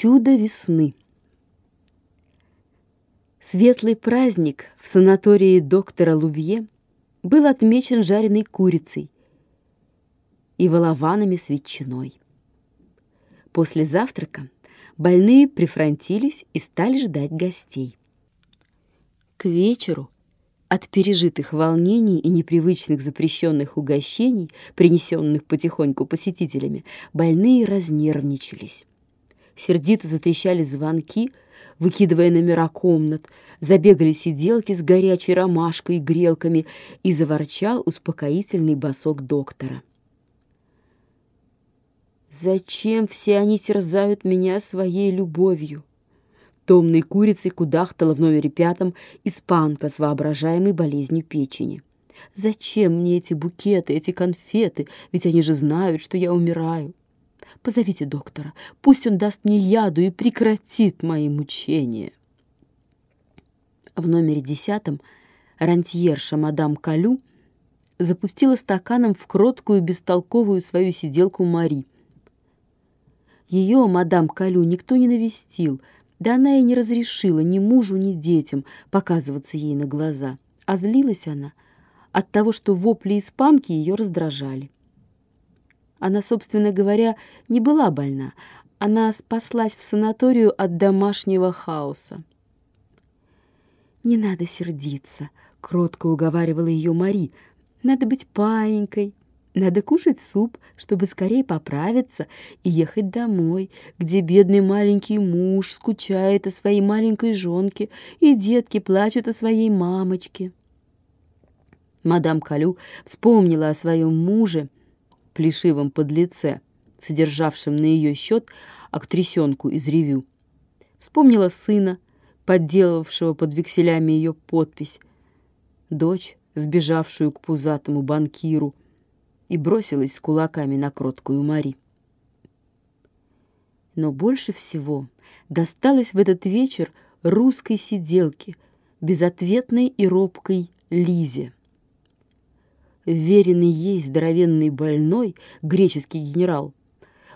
Чудо весны. Светлый праздник в санатории доктора Лувье был отмечен жареной курицей и волованами с ветчиной. После завтрака больные прифронтились и стали ждать гостей. К вечеру от пережитых волнений и непривычных запрещенных угощений, принесенных потихоньку посетителями, больные разнервничались. Сердито затрещали звонки, выкидывая номера комнат, забегали сиделки с горячей ромашкой и грелками, и заворчал успокоительный босок доктора. «Зачем все они терзают меня своей любовью?» Томной курицей кудахтала в номере пятом испанка с воображаемой болезнью печени. «Зачем мне эти букеты, эти конфеты? Ведь они же знают, что я умираю. Позовите доктора, пусть он даст мне яду и прекратит мои мучения». В номере десятом рантьерша мадам Калю запустила стаканом в кроткую, бестолковую свою сиделку Мари. Ее, мадам Калю, никто не навестил — да она и не разрешила ни мужу, ни детям показываться ей на глаза. А злилась она от того, что вопли испанки ее раздражали. Она, собственно говоря, не была больна. Она спаслась в санаторию от домашнего хаоса. «Не надо сердиться», — кротко уговаривала ее Мари. «Надо быть паинькой, надо кушать суп, чтобы скорее поправиться и ехать домой, где бедный маленький муж скучает о своей маленькой жонке, и детки плачут о своей мамочке. Мадам Калю вспомнила о своем муже, плешивом подлеце, содержавшем на ее счет актрисенку из ревю. Вспомнила сына, подделавшего под векселями ее подпись, дочь, сбежавшую к пузатому банкиру, и бросилась с кулаками на кроткую Мари. Но больше всего досталось в этот вечер русской сиделке, безответной и робкой Лизе. Веренный ей здоровенный больной, греческий генерал,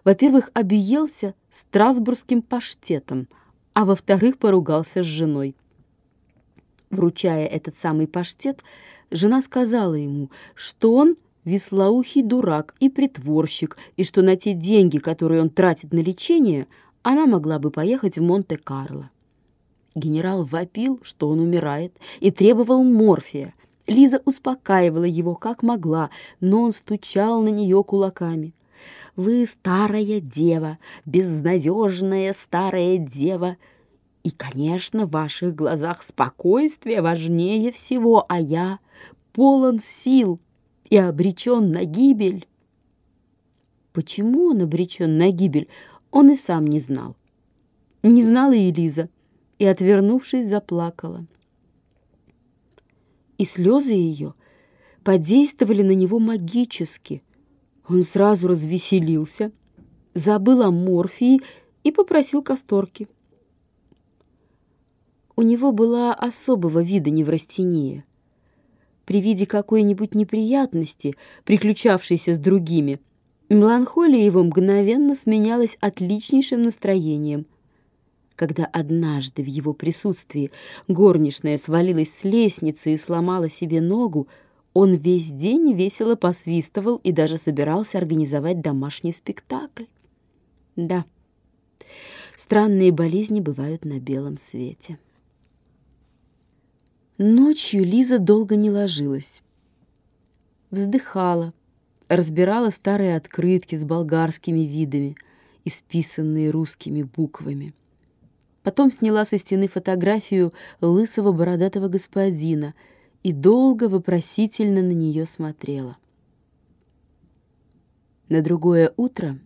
во-первых, объелся страсбургским паштетом, а во-вторых, поругался с женой. Вручая этот самый паштет, жена сказала ему, что он веслоухий дурак и притворщик, и что на те деньги, которые он тратит на лечение, она могла бы поехать в Монте-Карло. Генерал вопил, что он умирает, и требовал морфия. Лиза успокаивала его как могла, но он стучал на нее кулаками. «Вы старая дева, безнадежная старая дева!» И, конечно, в ваших глазах спокойствие важнее всего, а я полон сил, и обречен на гибель. Почему он обречен на гибель, он и сам не знал. Не знала и Лиза, и, отвернувшись, заплакала. И слезы ее подействовали на него магически. Он сразу развеселился, забыл о морфии и попросил касторки. У него была особого вида неврастения — при виде какой-нибудь неприятности, приключавшейся с другими, меланхолия его мгновенно сменялась отличнейшим настроением. Когда однажды в его присутствии горничная свалилась с лестницы и сломала себе ногу, он весь день весело посвистывал и даже собирался организовать домашний спектакль. Да, странные болезни бывают на белом свете. Ночью Лиза долго не ложилась. Вздыхала, разбирала старые открытки с болгарскими видами, исписанные русскими буквами. Потом сняла со стены фотографию лысого бородатого господина и долго вопросительно на нее смотрела. На другое утро,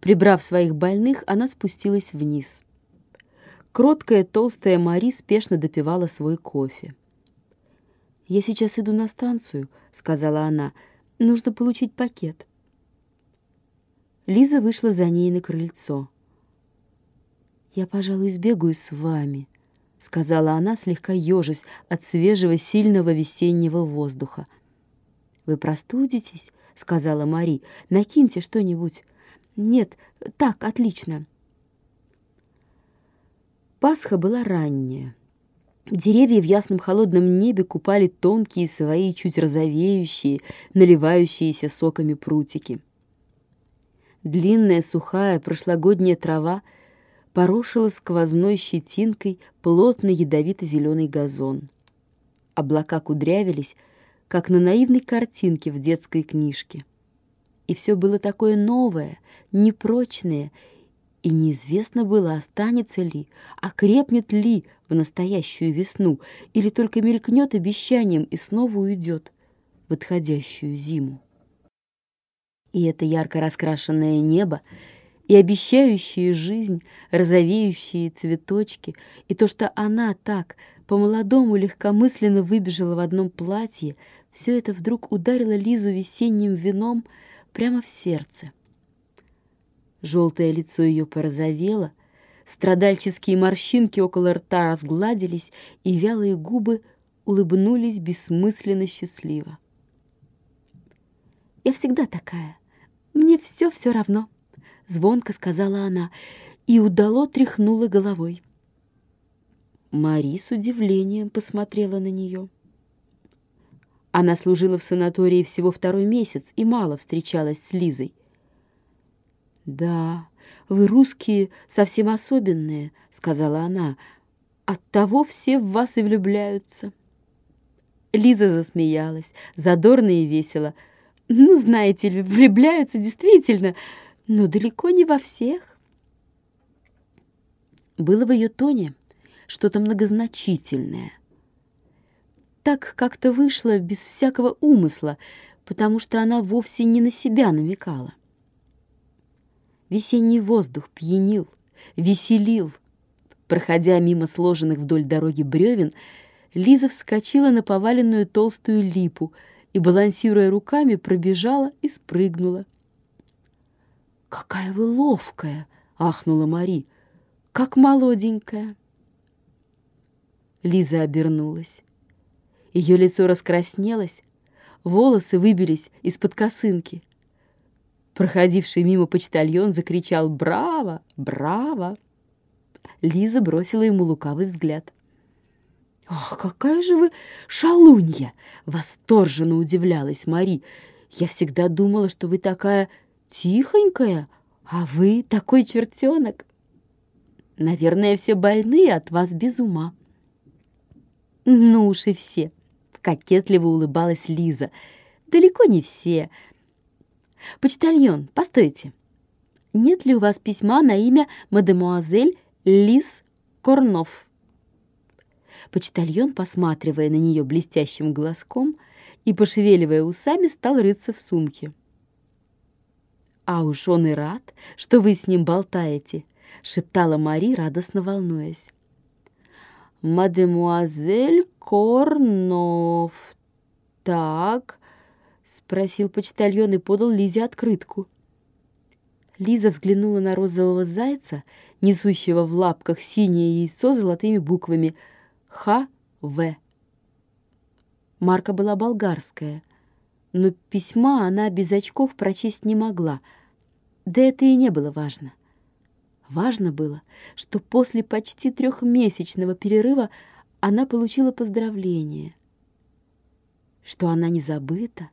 прибрав своих больных, она спустилась вниз — Кроткая толстая Мари спешно допивала свой кофе. «Я сейчас иду на станцию», — сказала она. «Нужно получить пакет». Лиза вышла за ней на крыльцо. «Я, пожалуй, сбегаю с вами», — сказала она, слегка ежась от свежего, сильного весеннего воздуха. «Вы простудитесь?» — сказала Мари. «Накиньте что-нибудь». «Нет, так, отлично». Пасха была ранняя. Деревья в ясном холодном небе купали тонкие свои, чуть розовеющие, наливающиеся соками прутики. Длинная сухая прошлогодняя трава порошила сквозной щетинкой плотный ядовито-зеленый газон. Облака кудрявились, как на наивной картинке в детской книжке. И все было такое новое, непрочное и неизвестно было, останется ли, окрепнет ли в настоящую весну, или только мелькнет обещанием и снова уйдет в отходящую зиму. И это ярко раскрашенное небо, и обещающие жизнь, розовеющие цветочки, и то, что она так по-молодому легкомысленно выбежала в одном платье, все это вдруг ударило Лизу весенним вином прямо в сердце. Желтое лицо ее порозовело, страдальческие морщинки около рта разгладились, и вялые губы улыбнулись бессмысленно счастливо. «Я всегда такая. Мне все-все равно», — звонко сказала она, и удало тряхнула головой. Мари с удивлением посмотрела на нее. Она служила в санатории всего второй месяц и мало встречалась с Лизой. «Да, вы, русские, совсем особенные», — сказала она. «Оттого все в вас и влюбляются». Лиза засмеялась, задорно и весело. «Ну, знаете ли, влюбляются действительно, но далеко не во всех». Было в ее тоне что-то многозначительное. Так как-то вышло без всякого умысла, потому что она вовсе не на себя намекала. Весенний воздух пьянил, веселил. Проходя мимо сложенных вдоль дороги бревен, Лиза вскочила на поваленную толстую липу и, балансируя руками, пробежала и спрыгнула. «Какая вы ловкая!» — ахнула Мари. «Как молоденькая!» Лиза обернулась. Ее лицо раскраснелось, волосы выбились из-под косынки. Проходивший мимо почтальон закричал «Браво! Браво!». Лиза бросила ему лукавый взгляд. «Ах, какая же вы шалунья!» — восторженно удивлялась Мари. «Я всегда думала, что вы такая тихонькая, а вы такой чертенок. Наверное, все больные от вас без ума». «Ну уж и все!» — кокетливо улыбалась Лиза. «Далеко не все. «Почтальон, постойте. Нет ли у вас письма на имя мадемуазель Лис Корнов?» Почтальон, посматривая на нее блестящим глазком и пошевеливая усами, стал рыться в сумке. «А уж он и рад, что вы с ним болтаете», — шептала Мари, радостно волнуясь. «Мадемуазель Корнов. Так, — спросил почтальон и подал Лизе открытку. Лиза взглянула на розового зайца, несущего в лапках синее яйцо золотыми буквами «Х.В». Марка была болгарская, но письма она без очков прочесть не могла, да это и не было важно. Важно было, что после почти трехмесячного перерыва она получила поздравление, что она не забыта,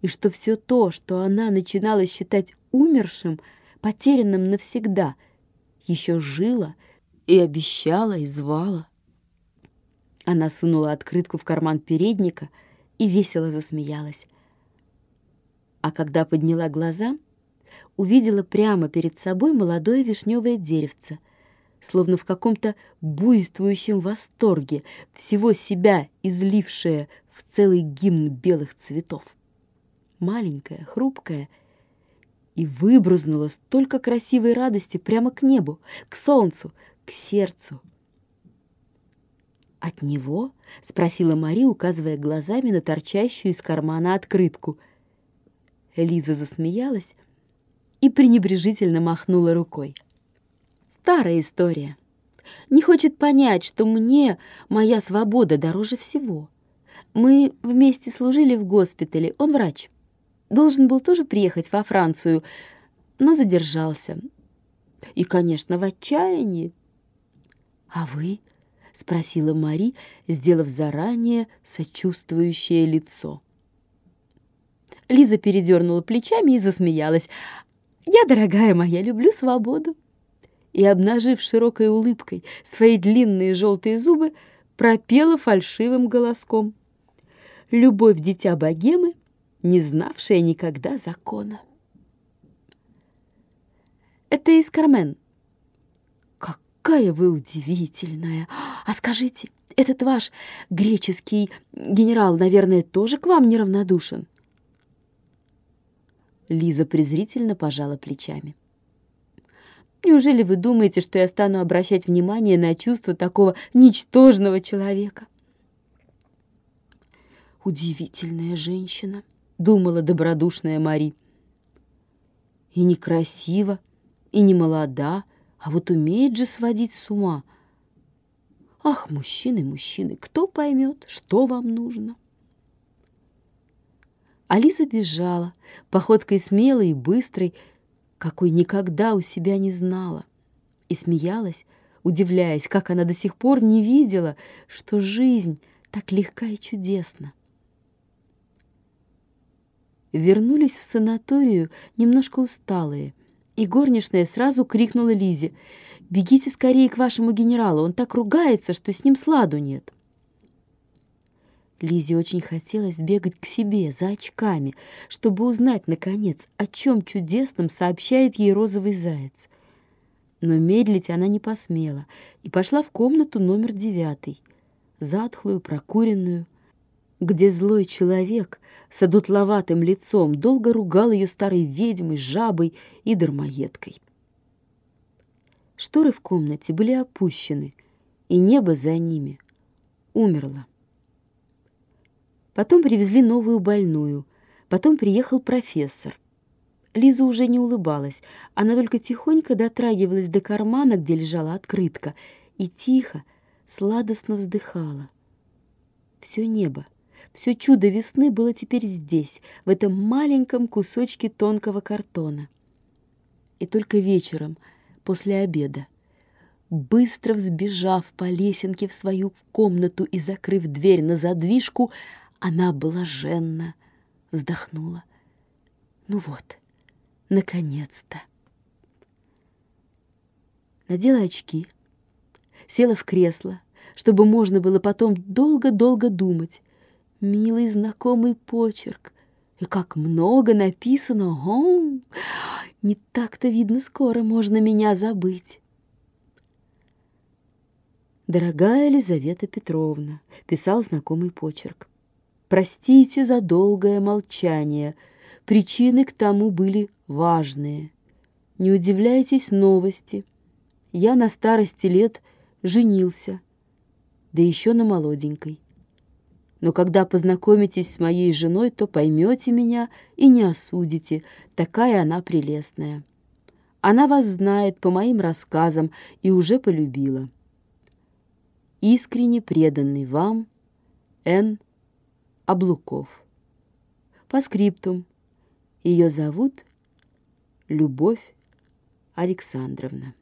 и что все то, что она начинала считать умершим, потерянным навсегда, еще жило и обещала, и звала. Она сунула открытку в карман передника и весело засмеялась. А когда подняла глаза, увидела прямо перед собой молодое вишневое деревце, словно в каком-то буйствующем восторге, всего себя излившее в целый гимн белых цветов маленькая, хрупкая, и выбрызнула столько красивой радости прямо к небу, к солнцу, к сердцу. «От него?» — спросила Мари, указывая глазами на торчащую из кармана открытку. Лиза засмеялась и пренебрежительно махнула рукой. «Старая история. Не хочет понять, что мне моя свобода дороже всего. Мы вместе служили в госпитале, он врач. Должен был тоже приехать во Францию, но задержался. И, конечно, в отчаянии. А вы? спросила Мари, сделав заранее сочувствующее лицо. Лиза передернула плечами и засмеялась. «Я, дорогая моя, люблю свободу». И, обнажив широкой улыбкой свои длинные желтые зубы, пропела фальшивым голоском. «Любовь дитя богемы, не знавшая никогда закона». «Это из Кармен», какая вы удивительная! А скажите, этот ваш греческий генерал, наверное, тоже к вам неравнодушен?» Лиза презрительно пожала плечами. «Неужели вы думаете, что я стану обращать внимание на чувства такого ничтожного человека?» «Удивительная женщина», — думала добродушная Мари. «И некрасива, и не молода, а вот умеет же сводить с ума. Ах, мужчины, мужчины, кто поймет, что вам нужно? Алиса бежала, походкой смелой и быстрой, какой никогда у себя не знала, и смеялась, удивляясь, как она до сих пор не видела, что жизнь так легка и чудесна. Вернулись в санаторию немножко усталые, и горничная сразу крикнула Лизе. «Бегите скорее к вашему генералу, он так ругается, что с ним сладу нет». Лизе очень хотелось бегать к себе за очками, чтобы узнать, наконец, о чем чудесном сообщает ей розовый заяц. Но медлить она не посмела и пошла в комнату номер девятый, затхлую, прокуренную, где злой человек с одутловатым лицом долго ругал ее старой ведьмой, жабой и дармоедкой. Шторы в комнате были опущены, и небо за ними умерло. Потом привезли новую больную, потом приехал профессор. Лиза уже не улыбалась, она только тихонько дотрагивалась до кармана, где лежала открытка, и тихо, сладостно вздыхала. Все небо — все чудо весны было теперь здесь, в этом маленьком кусочке тонкого картона. И только вечером, после обеда, быстро взбежав по лесенке в свою комнату и закрыв дверь на задвижку, она блаженно вздохнула. Ну вот, наконец-то. Надела очки, села в кресло, чтобы можно было потом долго-долго думать, Милый знакомый почерк. И как много написано. О, не так-то, видно, скоро можно меня забыть. «Дорогая Елизавета Петровна», — писал знакомый почерк, «простите за долгое молчание. Причины к тому были важные. Не удивляйтесь новости. Я на старости лет женился, да еще на молоденькой но когда познакомитесь с моей женой, то поймете меня и не осудите, такая она прелестная. Она вас знает по моим рассказам и уже полюбила. Искренне преданный вам Н. Облуков. По скриптум. Ее зовут Любовь Александровна.